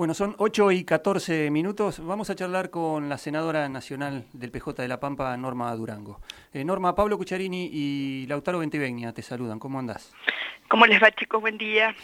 Bueno, son 8 y 14 minutos. Vamos a charlar con la senadora nacional del PJ de La Pampa, Norma Durango. Eh, Norma, Pablo Cucharini y Lautaro Ventivegna te saludan. ¿Cómo andás? ¿Cómo les va, chicos? Buen día.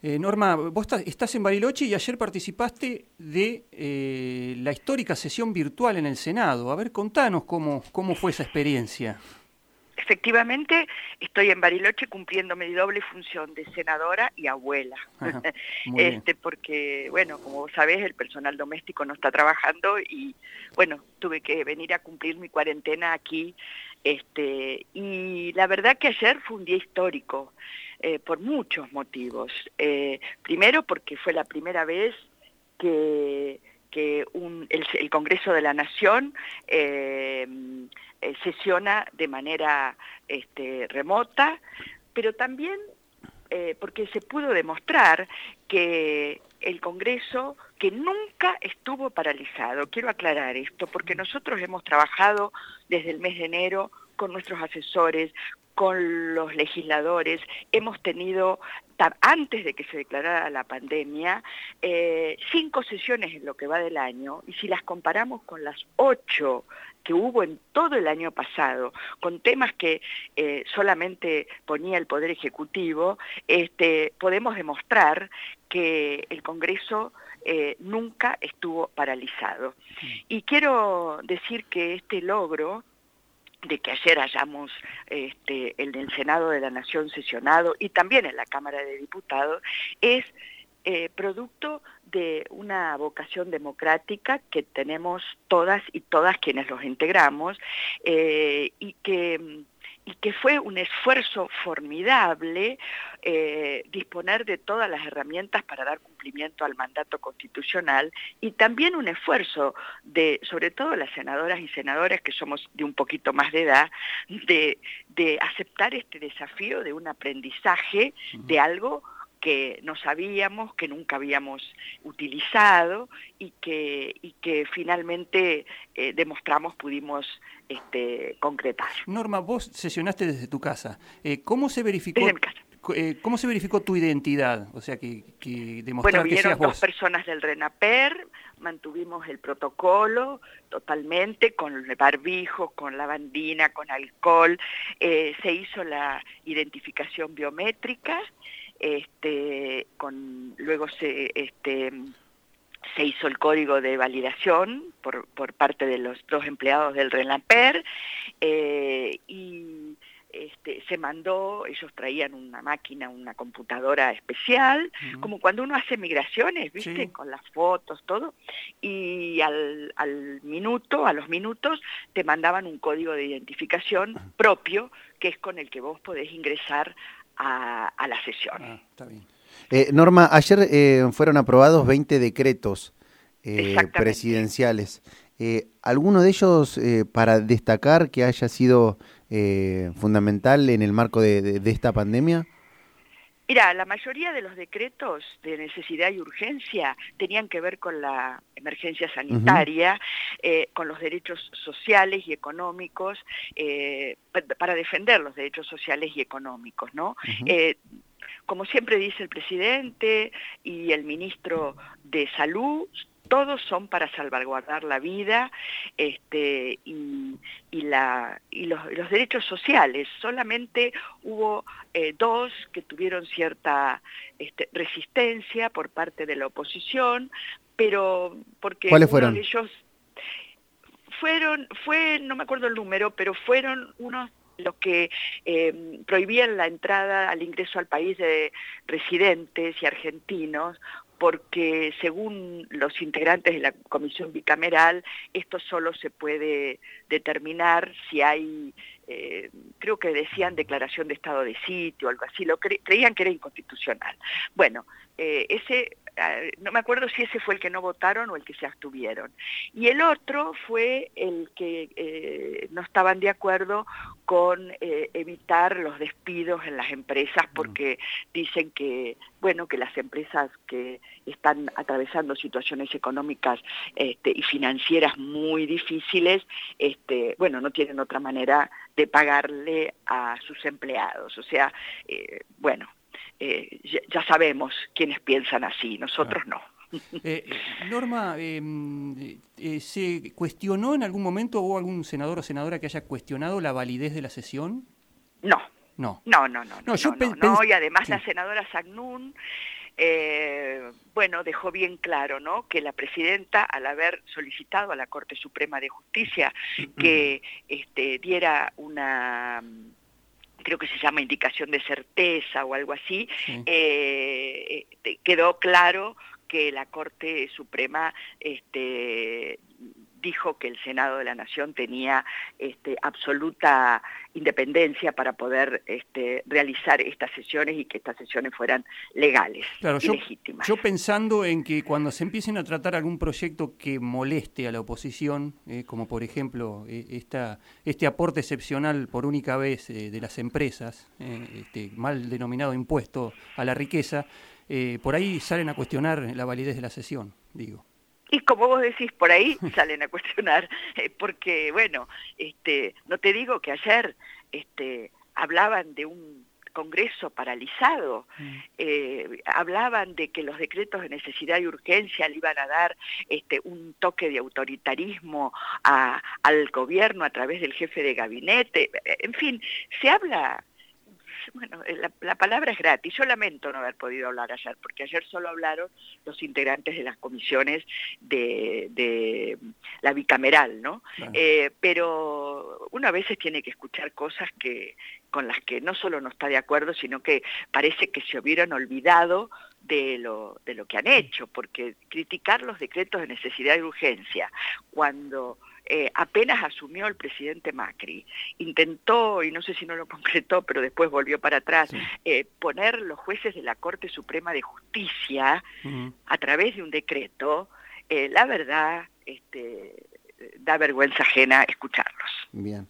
Eh, Norma, vos estás en Bariloche y ayer participaste de eh, la histórica sesión virtual en el Senado. A ver, contanos cómo, cómo fue esa experiencia efectivamente estoy en Bariloche cumpliendo mi doble función de senadora y abuela. este, porque, bueno, como vos sabés, el personal doméstico no está trabajando y, bueno, tuve que venir a cumplir mi cuarentena aquí. Este, y la verdad que ayer fue un día histórico, eh, por muchos motivos. Eh, primero porque fue la primera vez que que el, Congreso de la Nación eh, eh, sesiona de manera este, remota, pero también eh, porque se pudo demostrar que el Congreso, que nunca estuvo paralizado, quiero aclarar esto, porque nosotros hemos trabajado desde el mes de enero con nuestros asesores, con los legisladores, hemos tenido, antes de que se declarara la pandemia, eh, cinco sesiones en lo que va del año, y si las comparamos con las ocho que hubo en todo el año pasado, con temas que eh, solamente ponía el Poder Ejecutivo, este, podemos demostrar que el Congreso eh, nunca estuvo paralizado. Y quiero decir que este logro de que ayer hayamos este, el del Senado de la Nación sesionado y también en la Cámara de Diputados, es eh, producto de una vocación democrática que tenemos todas y todas quienes los integramos eh, y que y que fue un esfuerzo formidable eh, disponer de todas las herramientas para dar cumplimiento al mandato constitucional y también un esfuerzo de, sobre todo las senadoras y senadores que somos de un poquito más de edad, de, de aceptar este desafío de un aprendizaje de algo que no sabíamos, que nunca habíamos utilizado y que, y que finalmente eh, demostramos pudimos este, concretar. Norma, vos sesionaste desde tu casa. Eh, ¿Cómo se verificó? Desde mi casa. Eh, ¿Cómo se verificó tu identidad? O sea, que, que bueno, vinieron dos personas del RENAPER, mantuvimos el protocolo totalmente con barbijo, con lavandina, con alcohol, se hizo la identificación biométrica este, con, luego se, este, se hizo el código de validación por, por parte de los dos empleados del RENAPER eh, y este, se mandó, ellos traían una máquina, una computadora especial, como cuando uno hace migraciones, ¿viste? Con las fotos, todo, y al, al, minuto, a los minutos, te mandaban un código de identificación propio, que es con el que vos podés ingresar a, la sesión. Ah, eh, Norma, ayer eh, fueron aprobados 20 decretos eh, presidenciales. ¿Alguno de ellos para destacar que haya sido fundamental en el marco de, esta pandemia? Mira, la mayoría de los decretos de necesidad y urgencia tenían que ver con la emergencia sanitaria, con los derechos sociales y económicos, para defender los derechos sociales y económicos, ¿no? Eh, como siempre dice el presidente y el ministro de Salud, todos son para salvaguardar la vida este, y, la, y los, derechos sociales. Solamente hubo eh, dos que tuvieron cierta este, resistencia por parte de la oposición, pero porque ¿Cuáles fueron? ellos fueron, fue, no me acuerdo el número, pero fueron unos los que eh, prohibían la entrada al ingreso al país de residentes y argentinos porque según los integrantes de la comisión bicameral, esto solo se puede determinar si hay, eh, creo que decían declaración de estado de sitio o algo así, lo creían que era inconstitucional. Bueno, eh, ese no me acuerdo si ese fue el que no votaron o el que se abstuvieron. Y el otro fue el que eh, no estaban de acuerdo con evitar los despidos en las empresas mm. porque dicen que, bueno, que las empresas que están atravesando situaciones económicas este, y financieras muy difíciles, este, bueno, no tienen otra manera de pagarle a sus empleados. O sea, eh, bueno, eh, ya, sabemos quienes piensan así, nosotros no. Eh, Norma, em, eh, ¿se cuestionó en algún momento o algún senador o senadora que haya cuestionado la validez de la sesión? No. No. No, no, no. No, yo no, y además la senadora Sagnún eh, bueno, dejó bien claro, ¿no? Que la presidenta, al haber solicitado a la Corte Suprema de Justicia que este, diera una creo que se llama indicación de certeza o algo así, eh, este, quedó claro que la Corte Suprema este, dijo que el Senado de la Nación tenía este, absoluta independencia para poder este, realizar estas sesiones y que estas sesiones fueran legales y legítimas. Yo pensando en que cuando se empiecen a tratar algún proyecto que moleste a la oposición, eh, como por ejemplo eh, esta, este aporte excepcional por única vez eh, de las empresas, este, mal denominado impuesto a la riqueza, por ahí salen a cuestionar la validez de la sesión, digo. Y como vos decís, por ahí salen a cuestionar, eh, porque bueno, este, no te digo que ayer este, hablaban de un Congreso paralizado, mm. eh, hablaban de que los decretos de necesidad y urgencia le iban a dar este, un toque de autoritarismo al gobierno a través del jefe de gabinete, en fin, se habla bueno, eh, la, palabra es gratis. Yo lamento no haber podido hablar ayer, porque ayer solo hablaron los integrantes de las comisiones de, la bicameral, ¿no? Eh, pero una a veces tiene que escuchar cosas que con las que no solo no está de acuerdo, sino que parece que se hubieran olvidado de lo, de lo que han hecho, porque criticar los decretos de necesidad y urgencia cuando eh, apenas asumió el presidente Macri, intentó, y no sé si no lo concretó, pero después volvió para atrás, eh, poner los jueces de la Corte Suprema de Justicia a través de un decreto, eh, la verdad, este, da vergüenza ajena escucharlos. Bien.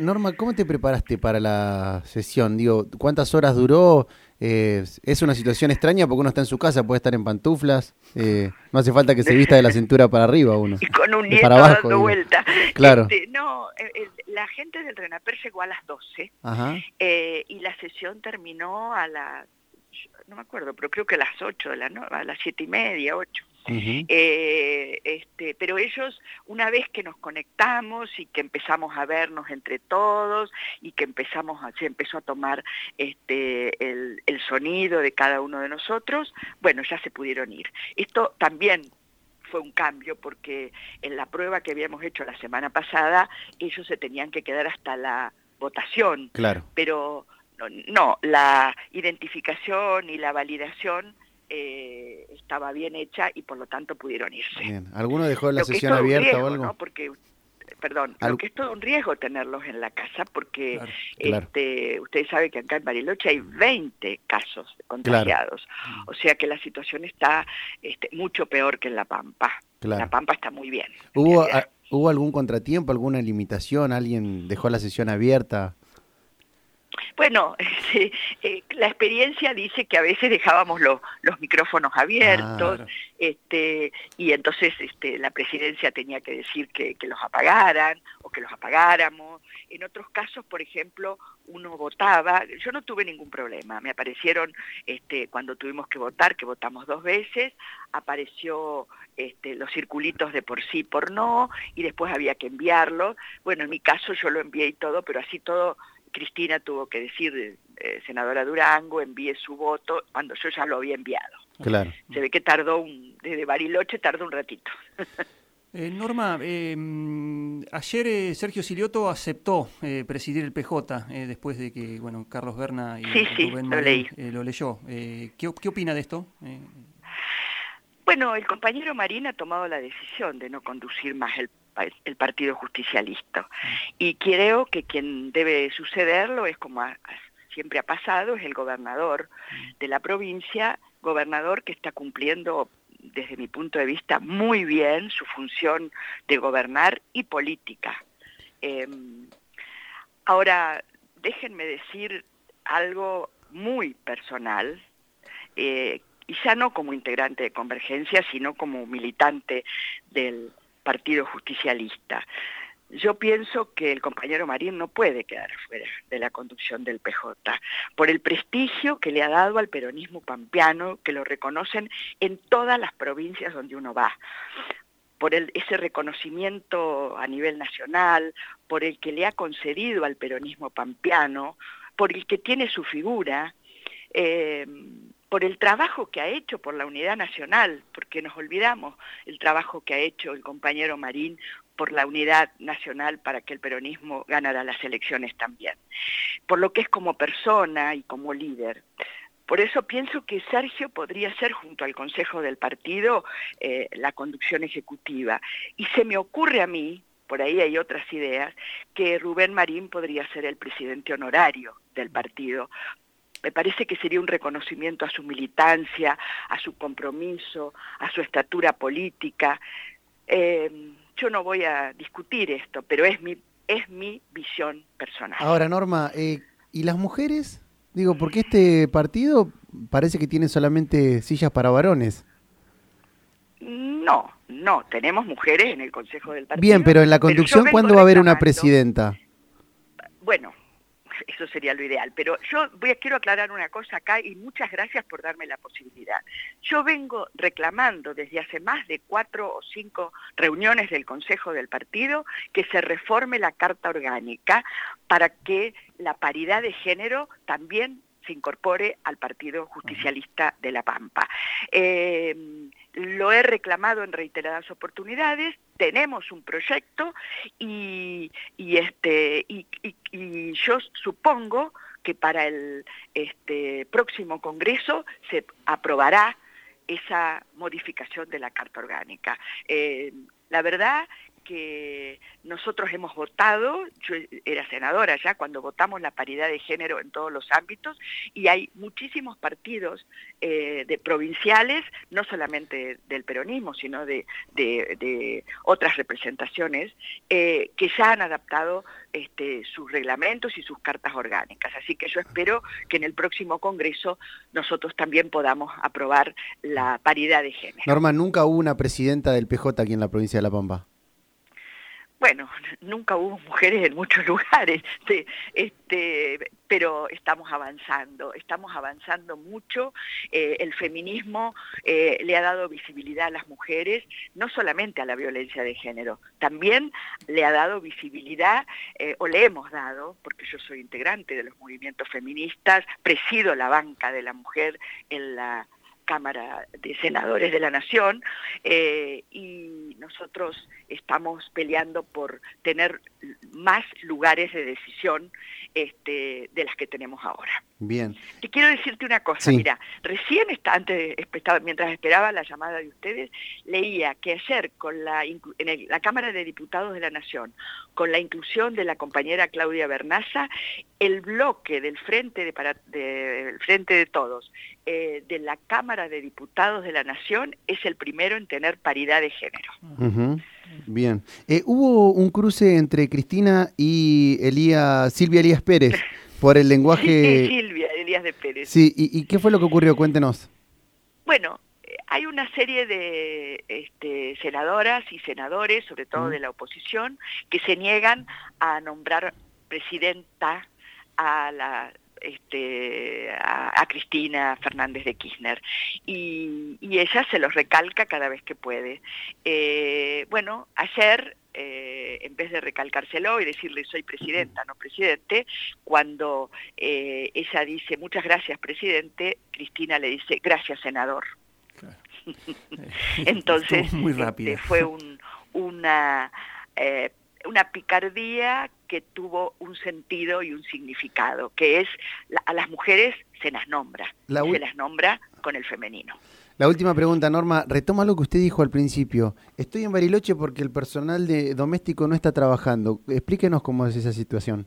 Norma, ¿cómo te preparaste para la sesión? Digo, ¿cuántas horas duró? Eh, es una situación extraña porque uno está en su casa, puede estar en pantuflas, eh, no hace falta que se vista de la cintura para arriba uno. Y con un nieto dando vuelta. Claro. Este, no, eh, la gente del Renaper llegó a las 12 y la sesión terminó a las, no me acuerdo, pero creo que a las 8 de la a las siete y media, 8. Eh, este, pero ellos, una vez que nos conectamos y que empezamos a vernos entre todos y que empezamos a, se empezó a tomar este, el, el sonido de cada uno de nosotros, bueno, ya se pudieron ir. Esto también fue un cambio porque en la prueba que habíamos hecho la semana pasada, ellos se tenían que quedar hasta la votación. Claro. Pero no, la identificación y la validación eh, estaba bien hecha y por lo tanto pudieron irse. Bien. ¿Alguno dejó la sesión abierta o algo? Porque perdón, lo que es todo un riesgo tenerlos en la casa porque este, usted sabe que acá en Bariloche hay 20 casos contagiados, o sea que la situación está este, mucho peor que en La Pampa. La Pampa está muy bien. ¿Hubo, ¿Hubo algún contratiempo, alguna limitación? ¿Alguien dejó la sesión abierta? Bueno, este, eh, la experiencia dice que a veces dejábamos los micrófonos abiertos, este, y entonces este, la presidencia tenía que decir que, los apagaran o que los apagáramos. En otros casos, por ejemplo, uno votaba, yo no tuve ningún problema, me aparecieron este, cuando tuvimos que votar, que votamos dos veces, apareció este, los circulitos de por sí, por no, y después había que enviarlo. Bueno, en mi caso yo lo envié y todo, pero así todo Cristina tuvo que decir, eh, senadora Durango, envíe su voto cuando yo ya lo había enviado. Claro. Se ve que tardó, un, desde Bariloche tardó un ratito. Eh, Norma, em, ayer eh, Sergio Silioto aceptó presidir el PJ después de que bueno Carlos Berna y Rubén lo, lo leyó. ¿qué, ¿qué, opina de esto? Bueno, el compañero Marín ha tomado la decisión de no conducir más el el Partido Justicialista. Y creo que quien debe sucederlo es como siempre ha pasado, es el gobernador de la provincia, gobernador que está cumpliendo desde mi punto de vista muy bien su función de gobernar y política. Em, ahora, déjenme decir algo muy personal, eh, y ya no como integrante de Convergencia, sino como militante del Partido Justicialista. yo pienso que el compañero Marín no puede quedar fuera de la conducción del PJ, por el prestigio que le ha dado al peronismo pampeano, que lo reconocen en todas las provincias donde uno va, por ese reconocimiento a nivel nacional, por el que le ha concedido al peronismo pampeano, por el que tiene su figura, eh, por el trabajo que ha hecho por la unidad nacional, porque nos olvidamos el trabajo que ha hecho el compañero Marín por la unidad nacional para que el peronismo ganara las elecciones también, por lo que es como persona y como líder. Por eso pienso que Sergio podría ser, junto al Consejo del Partido, eh, la conducción ejecutiva. Y se me ocurre a mí, por ahí hay otras ideas, que Rubén Marín podría ser el presidente honorario del partido. Me parece que sería un reconocimiento a su militancia, a su compromiso, a su estatura política. Eh, yo no voy a discutir esto, pero es mi, es mi visión personal. Ahora, Norma, eh, ¿y las mujeres? Digo, porque este partido parece que tiene solamente sillas para varones. No, no, tenemos mujeres en el Consejo del Partido. Bien, pero en la conducción, ¿cuándo va a haber una presidenta? Bueno, eso sería lo ideal. Pero yo quiero aclarar una cosa acá y muchas gracias por darme la posibilidad. Yo vengo reclamando desde hace más de cuatro o cinco reuniones del Consejo del Partido que se reforme la Carta Orgánica para que la paridad de género también se incorpore al Partido Justicialista de La Pampa. Eh, lo he reclamado en reiteradas oportunidades, tenemos un proyecto y, este, y, yo supongo que para el este, próximo Congreso se aprobará esa modificación de la Carta Orgánica. Eh, la verdad que nosotros hemos votado, yo era senadora ya cuando votamos la paridad de género en todos los ámbitos y hay muchísimos partidos eh, de provinciales, no solamente del peronismo, sino de, otras representaciones, eh, que ya han adaptado este, sus reglamentos y sus cartas orgánicas. Así que yo espero que en el próximo Congreso nosotros también podamos aprobar la paridad de género. Norma, nunca hubo una presidenta del PJ aquí en la provincia de La Pampa bueno, nunca hubo mujeres en muchos lugares, este, pero estamos avanzando, estamos avanzando mucho. Eh, el feminismo eh, le ha dado visibilidad a las mujeres, no solamente a la violencia de género, también le ha dado visibilidad, eh, o le hemos dado, porque yo soy integrante de los movimientos feministas, presido la banca de la mujer en la Cámara de Senadores de la Nación y nosotros estamos peleando por tener más lugares de decisión este, de las que tenemos ahora. Bien. Te quiero decirte una cosa, mira, recién está, antes, mientras esperaba la llamada de ustedes, leía que ayer con la, en la Cámara de Diputados de la Nación, con la inclusión de la compañera Claudia Bernaza, el bloque del Frente de, para, Frente de Todos eh, de la Cámara de Diputados de la Nación es el primero en tener paridad de género. Bien. Eh, hubo un cruce entre Cristina y Elías, Silvia Elías Pérez por el lenguaje... Sí, Silvia Elías de Pérez. Sí, ¿y, qué fue lo que ocurrió? Cuéntenos. Bueno, hay una serie de este, senadoras y senadores, sobre todo de la oposición, que se niegan a nombrar presidenta a la este, a, Cristina Fernández de Kirchner y, ella se los recalca cada vez que puede. Eh, bueno, ayer eh, en vez de recalcárselo y decirle soy presidenta, no presidente, cuando eh, ella dice muchas gracias presidente, Cristina le dice gracias senador. Entonces muy. Este, fue un, una una picardía que tuvo un sentido y un significado, que es a las mujeres se las nombra, se las nombra con el femenino. La última pregunta, Norma, retoma lo que usted dijo al principio. Estoy en Bariloche porque el personal de doméstico no está trabajando. Explíquenos cómo es esa situación.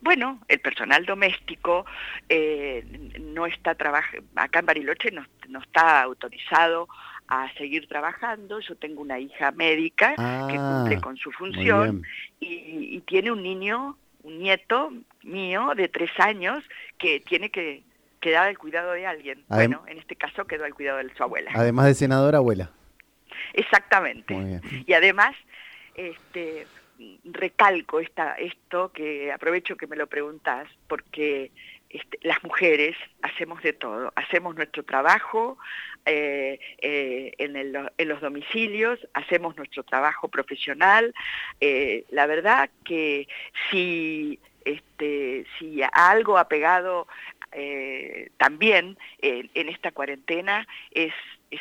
Bueno, el personal doméstico eh, no está trabajando, acá en Bariloche no, no está autorizado a seguir trabajando. Yo tengo una hija médica que ah, cumple con su función y, tiene un niño, un nieto mío de tres años que tiene que quedar al cuidado de alguien. bueno, en este caso quedó al cuidado de su abuela. Además de senadora, abuela. Exactamente. Y además este, recalco esta, esto que aprovecho que me lo preguntas, porque este, las mujeres hacemos de todo, hacemos nuestro trabajo eh, eh, en, los domicilios, hacemos nuestro trabajo profesional. Eh, la verdad que si, este, algo ha pegado también en esta cuarentena es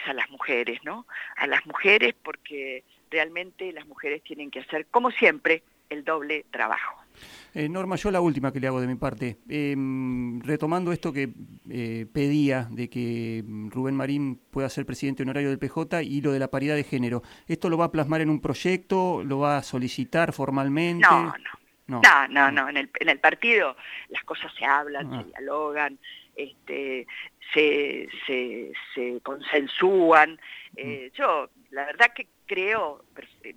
a las mujeres, ¿no? A las mujeres porque realmente las mujeres tienen que hacer, como siempre, el doble trabajo. Eh, Norma, yo la última que le hago de mi parte. Em, retomando esto que eh, pedía de que mm, Rubén Marín pueda ser presidente honorario del PJ y lo de la paridad de género, ¿esto lo va a plasmar en un proyecto? ¿Lo va a solicitar formalmente? No, no. No, no, no. En, el, en el partido las cosas se hablan, se ah. dialogan, este, se, se, se consensúan. Eh, yo, la verdad que creo,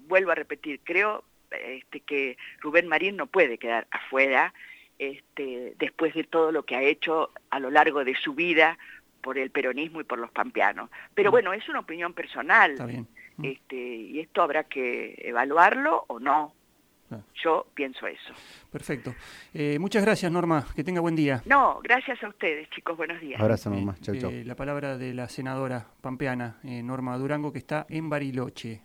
vuelvo a repetir, creo este, que Rubén Marín no puede quedar afuera este, después de todo lo que ha hecho a lo largo de su vida por el peronismo y por los pampeanos. Pero mm. bueno, es una opinión personal. Mm. Este, y esto habrá que evaluarlo o no. Ah. Yo pienso eso. Perfecto. Eh, muchas gracias, Norma. Que tenga buen día. No, gracias a ustedes, chicos. Buenos días. Abrazo, Norma. chau, chau. Eh, la palabra de la senadora pampeana, eh, Norma Durango, que está en Bariloche.